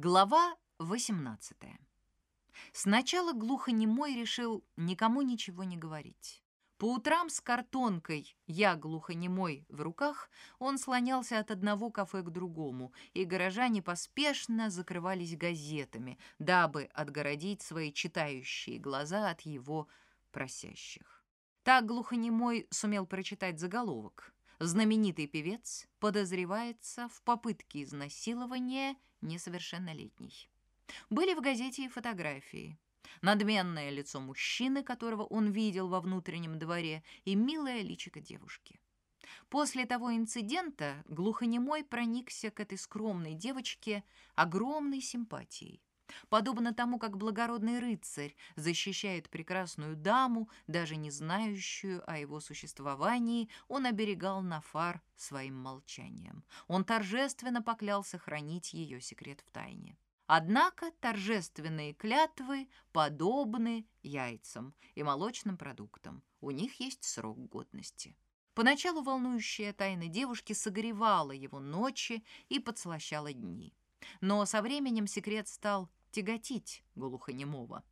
Глава 18. Сначала глухонемой решил никому ничего не говорить. По утрам с картонкой «Я глухонемой» в руках он слонялся от одного кафе к другому, и горожане поспешно закрывались газетами, дабы отгородить свои читающие глаза от его просящих. Так глухонемой сумел прочитать заголовок знаменитый певец подозревается в попытке изнасилования несовершеннолетней. Были в газете и фотографии. Надменное лицо мужчины, которого он видел во внутреннем дворе, и милое личико девушки. После того инцидента глухонемой проникся к этой скромной девочке огромной симпатией. Подобно тому, как благородный рыцарь защищает прекрасную даму, даже не знающую о его существовании, он оберегал Нафар своим молчанием. Он торжественно поклялся хранить ее секрет в тайне. Однако торжественные клятвы подобны яйцам и молочным продуктам. У них есть срок годности. Поначалу волнующая тайна девушки согревала его ночи и подслащала дни. Но со временем секрет стал тяготить глухонемого.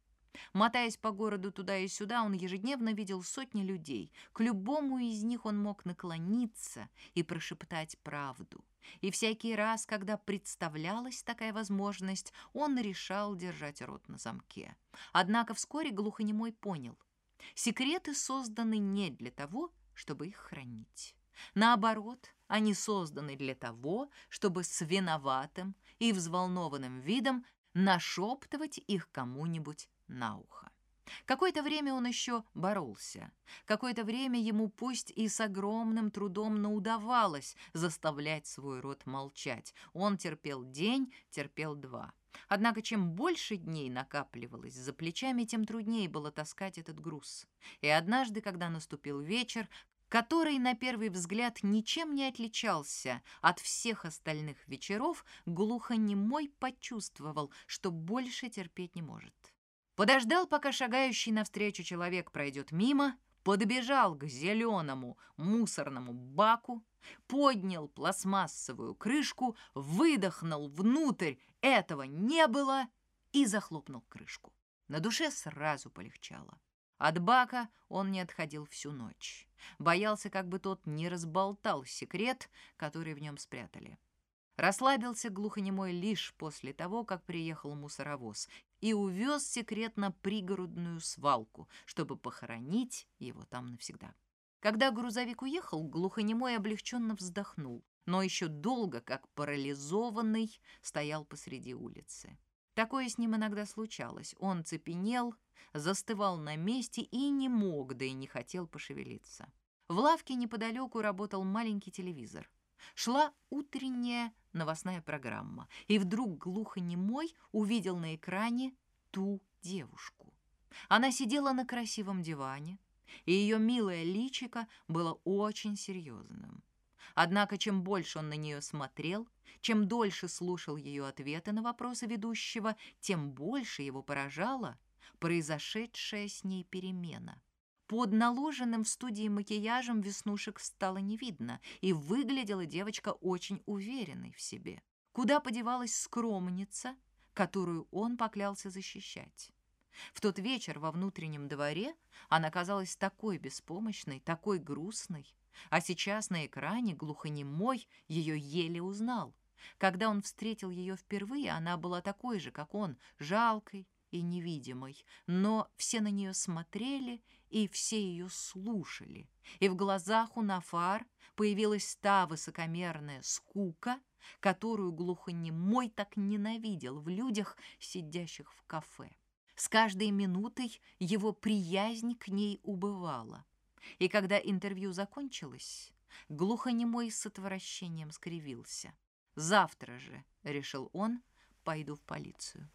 Мотаясь по городу туда и сюда, он ежедневно видел сотни людей. К любому из них он мог наклониться и прошептать правду. И всякий раз, когда представлялась такая возможность, он решал держать рот на замке. Однако вскоре глухонемой понял. Секреты созданы не для того, чтобы их хранить. Наоборот, они созданы для того, чтобы с виноватым и взволнованным видом нашептывать их кому-нибудь на ухо. Какое-то время он еще боролся. Какое-то время ему пусть и с огромным трудом, но удавалось заставлять свой рот молчать. Он терпел день, терпел два. Однако чем больше дней накапливалось за плечами, тем труднее было таскать этот груз. И однажды, когда наступил вечер, который на первый взгляд ничем не отличался от всех остальных вечеров, глухонемой почувствовал, что больше терпеть не может. Подождал, пока шагающий навстречу человек пройдет мимо, подбежал к зеленому мусорному баку, поднял пластмассовую крышку, выдохнул внутрь, этого не было, и захлопнул крышку. На душе сразу полегчало. От бака он не отходил всю ночь. Боялся, как бы тот не разболтал секрет, который в нем спрятали. Расслабился глухонемой лишь после того, как приехал мусоровоз и увез секрет на пригородную свалку, чтобы похоронить его там навсегда. Когда грузовик уехал, глухонемой облегченно вздохнул, но еще долго, как парализованный, стоял посреди улицы. Такое с ним иногда случалось. Он цепенел, застывал на месте и не мог, да и не хотел пошевелиться. В лавке неподалеку работал маленький телевизор. Шла утренняя новостная программа, и вдруг глухонемой увидел на экране ту девушку. Она сидела на красивом диване, и ее милое личико было очень серьезным. Однако, чем больше он на нее смотрел, чем дольше слушал ее ответы на вопросы ведущего, тем больше его поражала произошедшая с ней перемена. Под наложенным в студии макияжем веснушек стало не видно, и выглядела девочка очень уверенной в себе. Куда подевалась скромница, которую он поклялся защищать? В тот вечер во внутреннем дворе она казалась такой беспомощной, такой грустной, а сейчас на экране глухонемой ее еле узнал. Когда он встретил ее впервые, она была такой же, как он, жалкой и невидимой, но все на нее смотрели и все ее слушали, и в глазах у Нафар появилась та высокомерная скука, которую глухонемой так ненавидел в людях, сидящих в кафе. С каждой минутой его приязнь к ней убывала. И когда интервью закончилось, глухонемой с отвращением скривился. «Завтра же», — решил он, — «пойду в полицию».